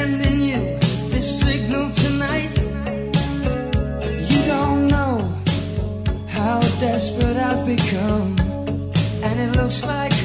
sending you this signal tonight. You don't know how desperate I've become, and it looks like.